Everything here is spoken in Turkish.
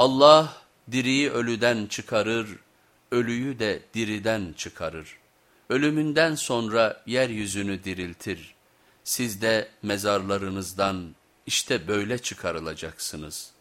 Allah diriyi ölüden çıkarır, ölüyü de diriden çıkarır. Ölümünden sonra yeryüzünü diriltir. Siz de mezarlarınızdan işte böyle çıkarılacaksınız.''